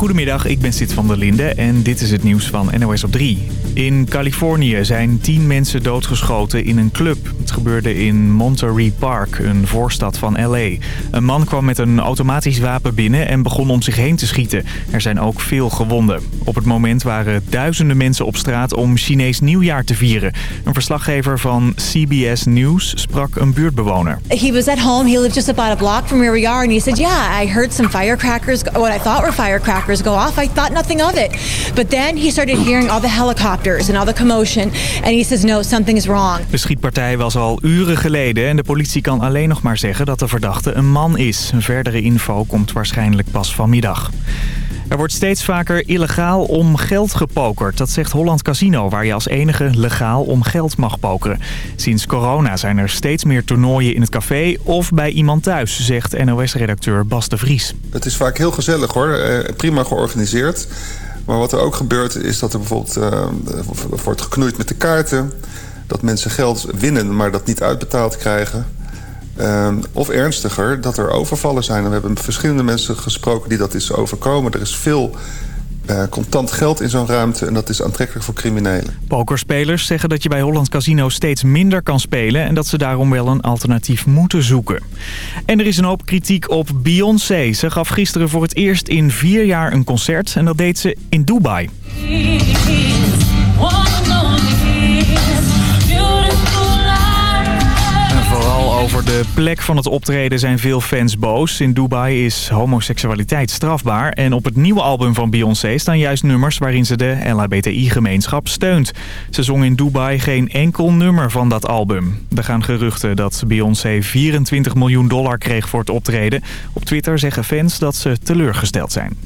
Goedemiddag, ik ben Sid van der Linde en dit is het nieuws van NOS op 3. In Californië zijn tien mensen doodgeschoten in een club. Het gebeurde in Monterey Park, een voorstad van L.A. Een man kwam met een automatisch wapen binnen en begon om zich heen te schieten. Er zijn ook veel gewonden. Op het moment waren duizenden mensen op straat om Chinees nieuwjaar te vieren. Een verslaggever van CBS News sprak een buurtbewoner. He was at home. He lived just about a block from where we are. And he said, yeah, I heard some firecrackers, what I thought were firecrackers go off. I thought nothing of it. But then he started hearing all the helicopters and all the commotion. And he says, no, something is wrong. De schietpartij was al uren geleden en de politie kan alleen nog maar zeggen dat de verdachte een man is. Verdere info komt waarschijnlijk pas vanmiddag. Er wordt steeds vaker illegaal om geld gepokerd. Dat zegt Holland Casino, waar je als enige legaal om geld mag pokeren. Sinds corona zijn er steeds meer toernooien in het café of bij iemand thuis, zegt NOS-redacteur Bas de Vries. Het is vaak heel gezellig hoor, eh, prima georganiseerd. Maar wat er ook gebeurt is dat er bijvoorbeeld uh, wordt geknoeid met de kaarten. Dat mensen geld winnen, maar dat niet uitbetaald krijgen. Uh, of ernstiger, dat er overvallen zijn. En we hebben verschillende mensen gesproken die dat is overkomen. Er is veel uh, contant geld in zo'n ruimte en dat is aantrekkelijk voor criminelen. Pokerspelers zeggen dat je bij Holland Casino steeds minder kan spelen... en dat ze daarom wel een alternatief moeten zoeken. En er is een hoop kritiek op Beyoncé. Ze gaf gisteren voor het eerst in vier jaar een concert en dat deed ze in Dubai. Over de plek van het optreden zijn veel fans boos. In Dubai is homoseksualiteit strafbaar. En op het nieuwe album van Beyoncé staan juist nummers waarin ze de LHBTI-gemeenschap steunt. Ze zong in Dubai geen enkel nummer van dat album. Er gaan geruchten dat Beyoncé 24 miljoen dollar kreeg voor het optreden. Op Twitter zeggen fans dat ze teleurgesteld zijn.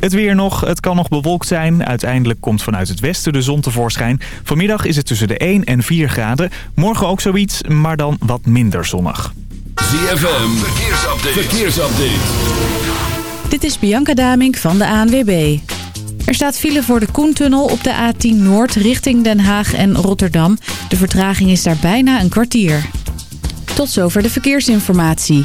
Het weer nog, het kan nog bewolkt zijn. Uiteindelijk komt vanuit het westen de zon tevoorschijn. Vanmiddag is het tussen de 1 en 4 graden. Morgen ook zoiets, maar dan wat minder zonnig. ZFM, verkeersupdate. verkeersupdate. Dit is Bianca Damink van de ANWB. Er staat file voor de Koentunnel op de A10 Noord richting Den Haag en Rotterdam. De vertraging is daar bijna een kwartier. Tot zover de verkeersinformatie.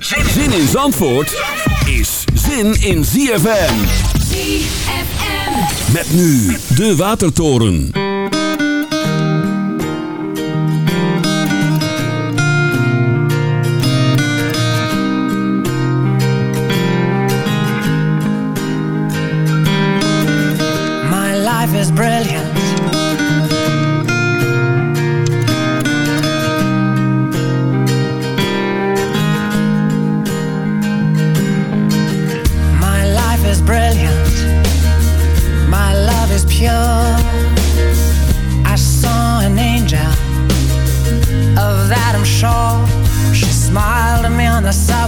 Zin in Zandvoort is zin in ZFM. ZFM. Met nu de Watertoren. My life is brilliant. The subway.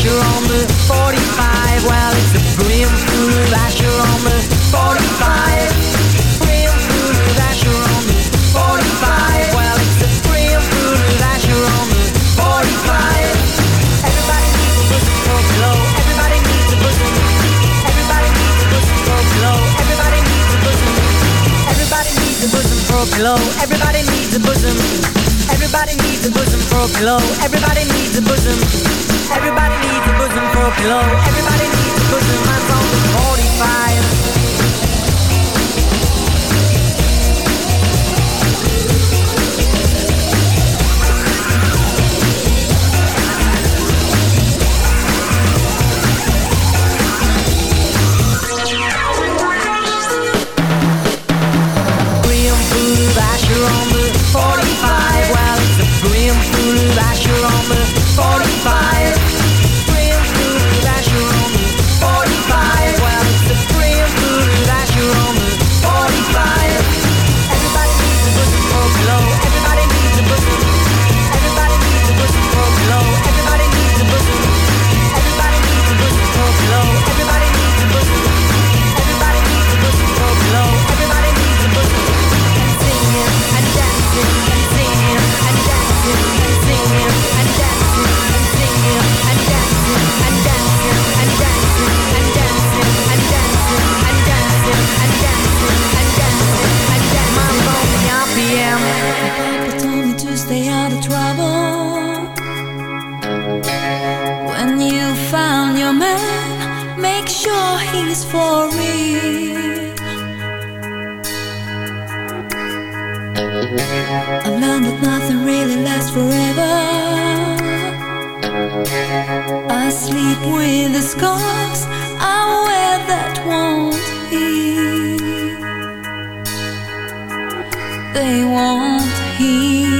On the 45. Well, it's on the 45. On the 45. Well, it's on the 45. Everybody needs a bosom glow. Everybody needs a bosom. Everybody needs a bosom glow. Everybody needs a bosom. Everybody needs a bosom for glow. Everybody needs a bosom. Everybody needs a bosom for glow. Everybody needs a bosom. Everybody needs a bosom for a pillow. Everybody needs a bosom. I'm is 45. is for real. I've learned that nothing really lasts forever. I sleep with the scars I wear that won't heal. They won't heal.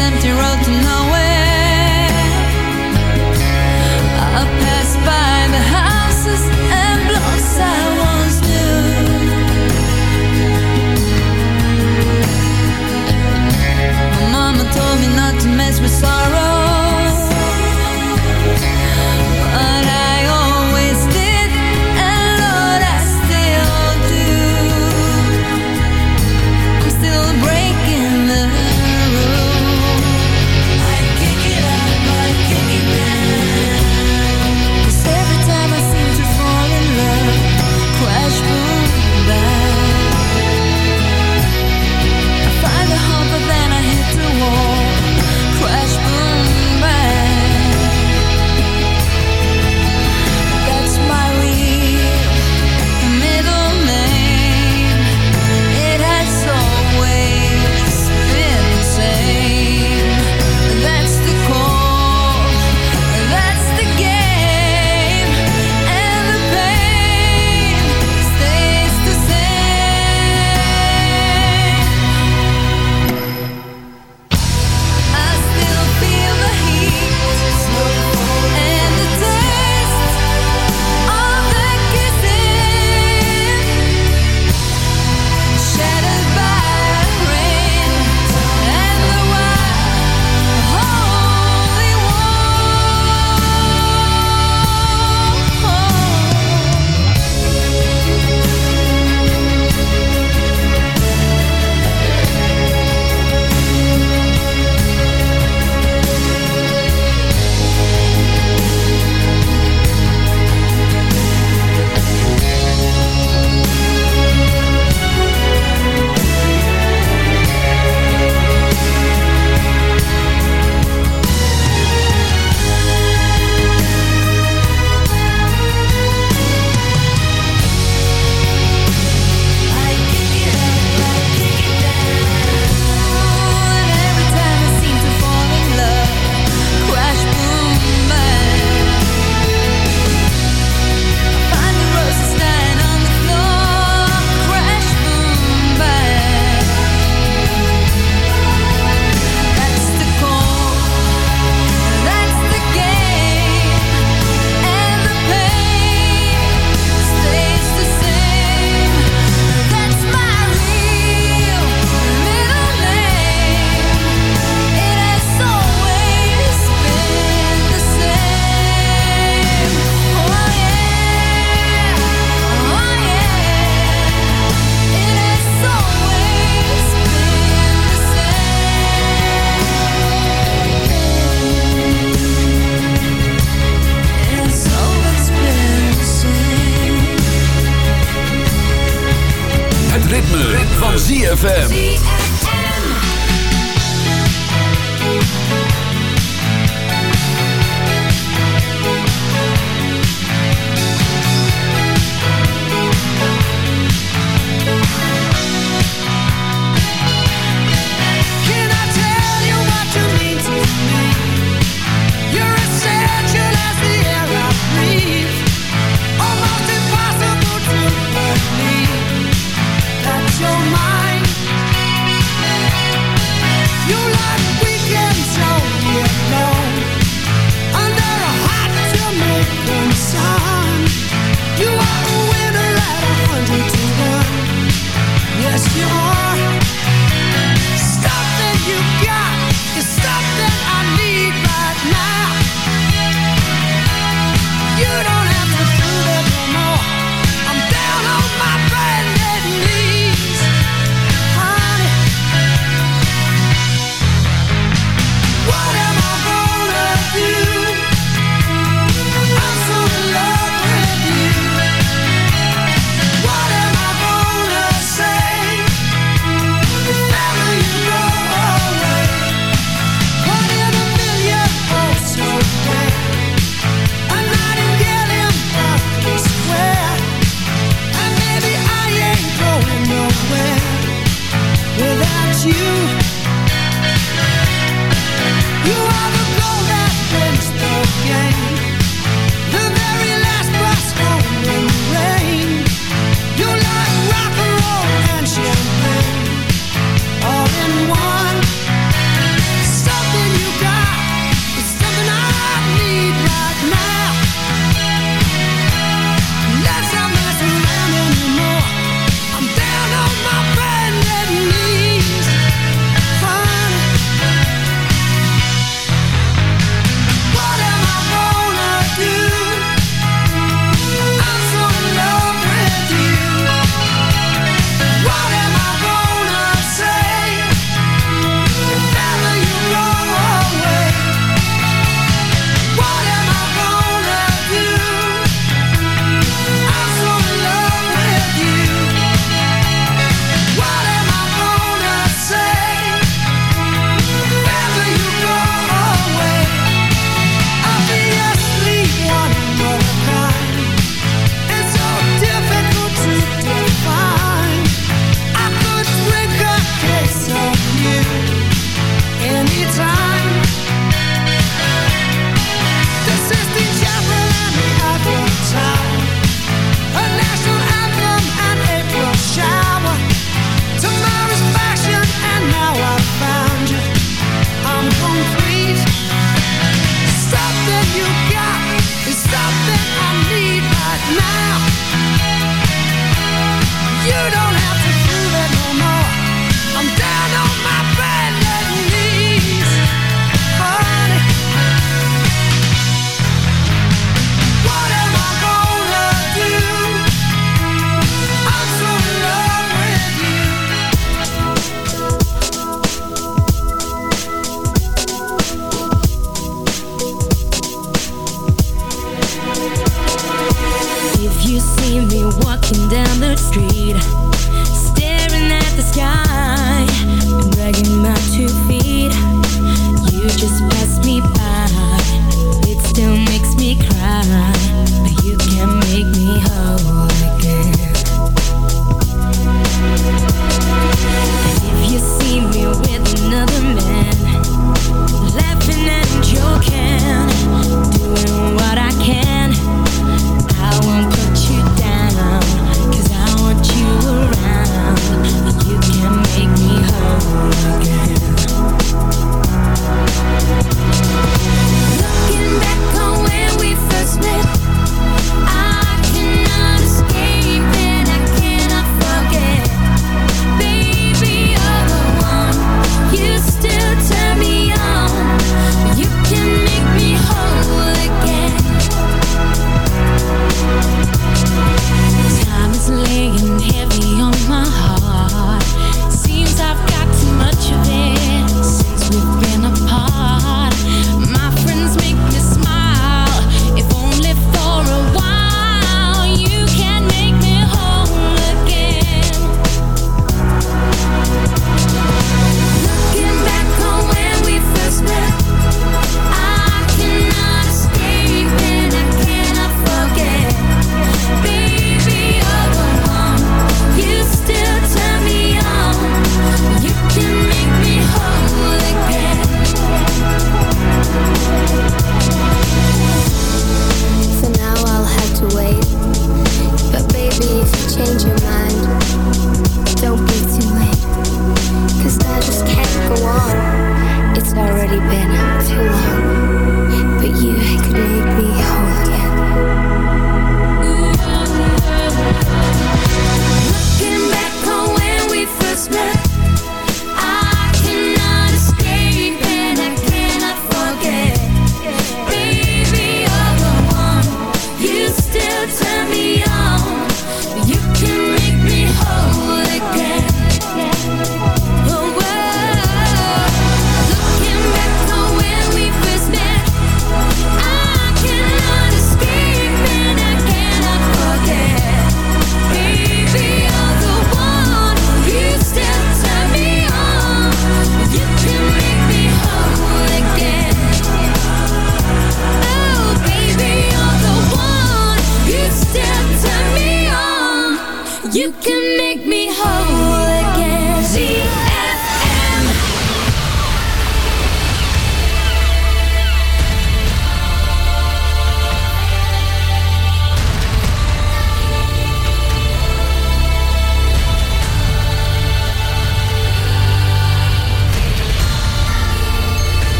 empty road to nowhere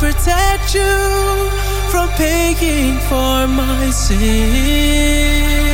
protect you from paying for my sins.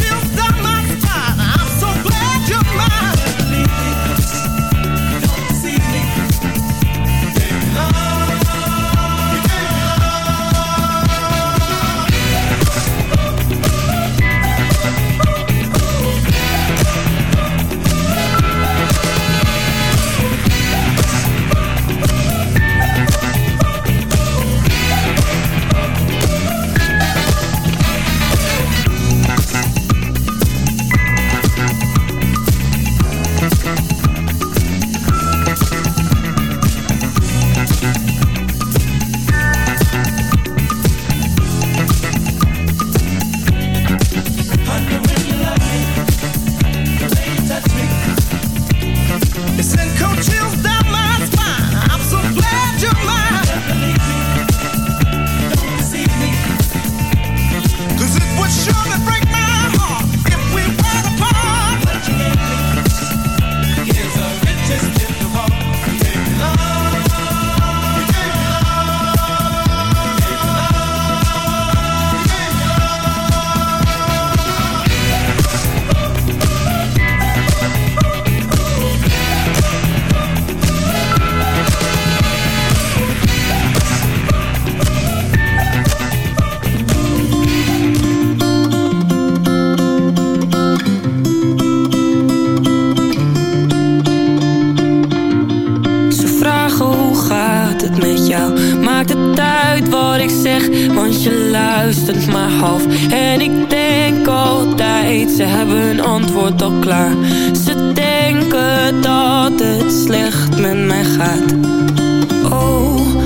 still het klaar. Ze denken dat het slecht met mij gaat. Oh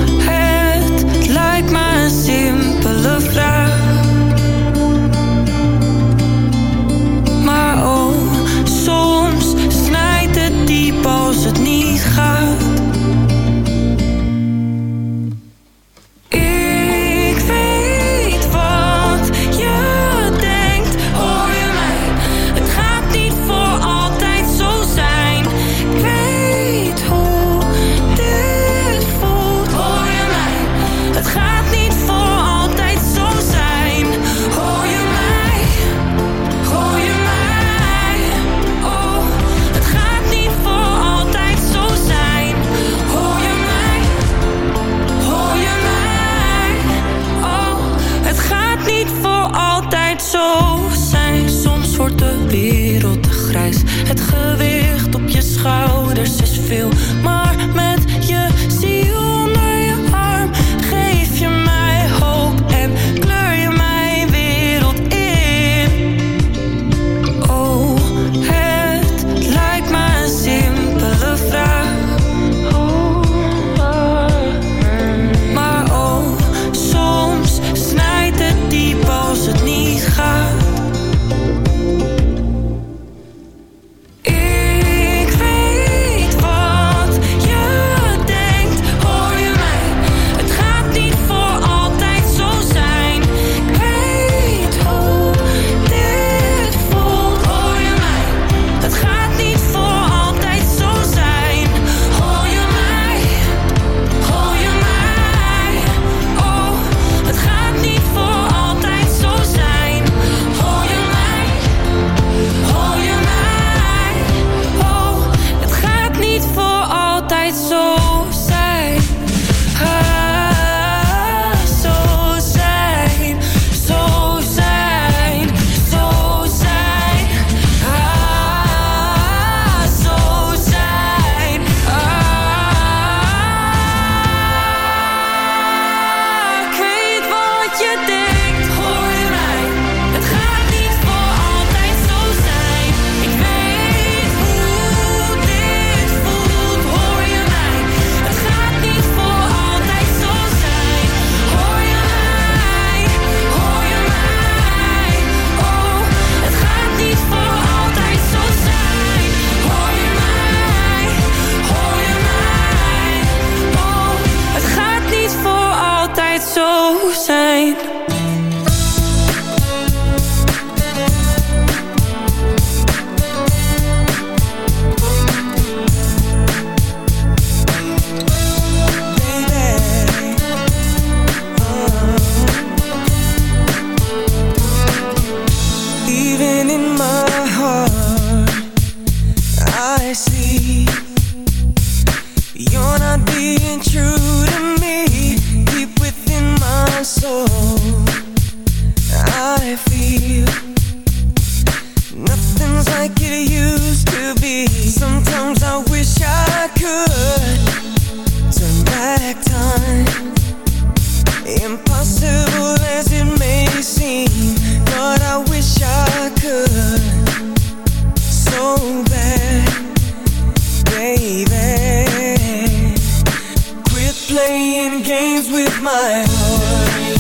my heart,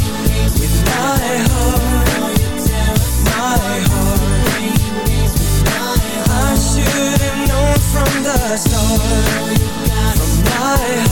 with my heart, my heart. I should have known from the start, from my heart.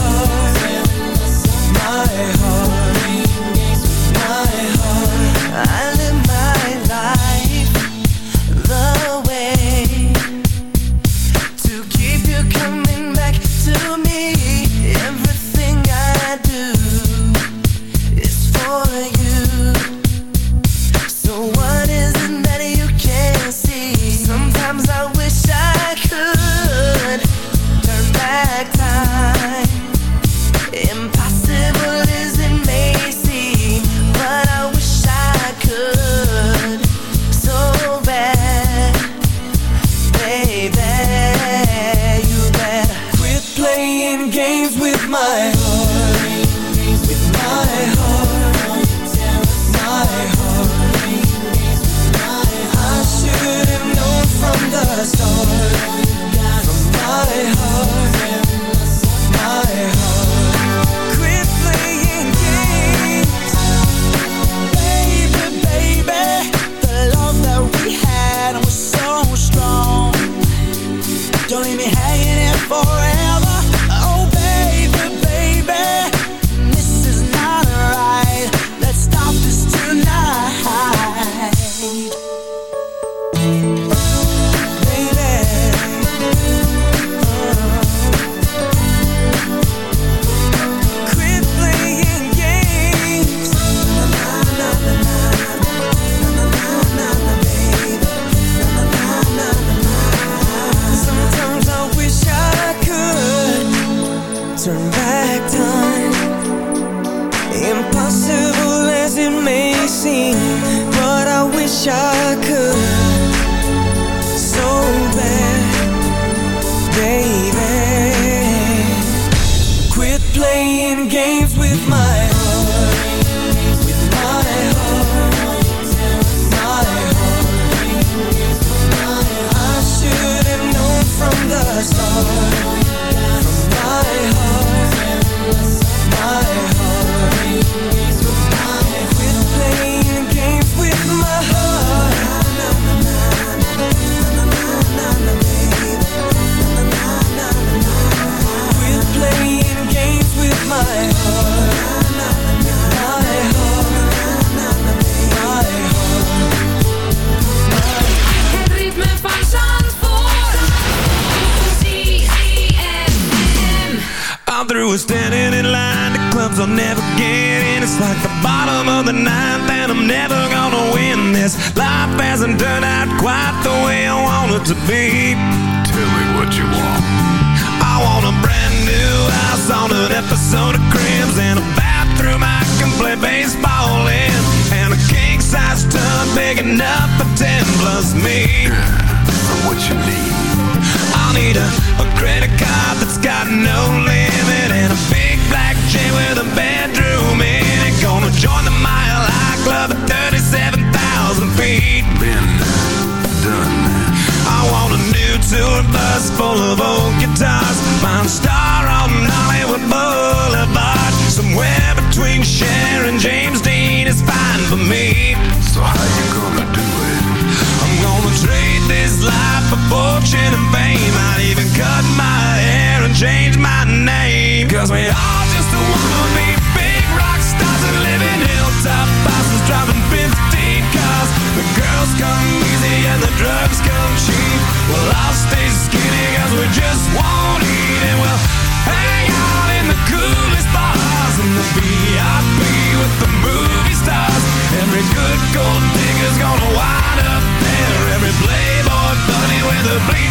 Well, I'll stay skinny cause we just won't eat And we'll hang out in the coolest bars and the VIP with the movie stars. Every good gold digger's gonna wind up there. Every playboy bunny with a bleach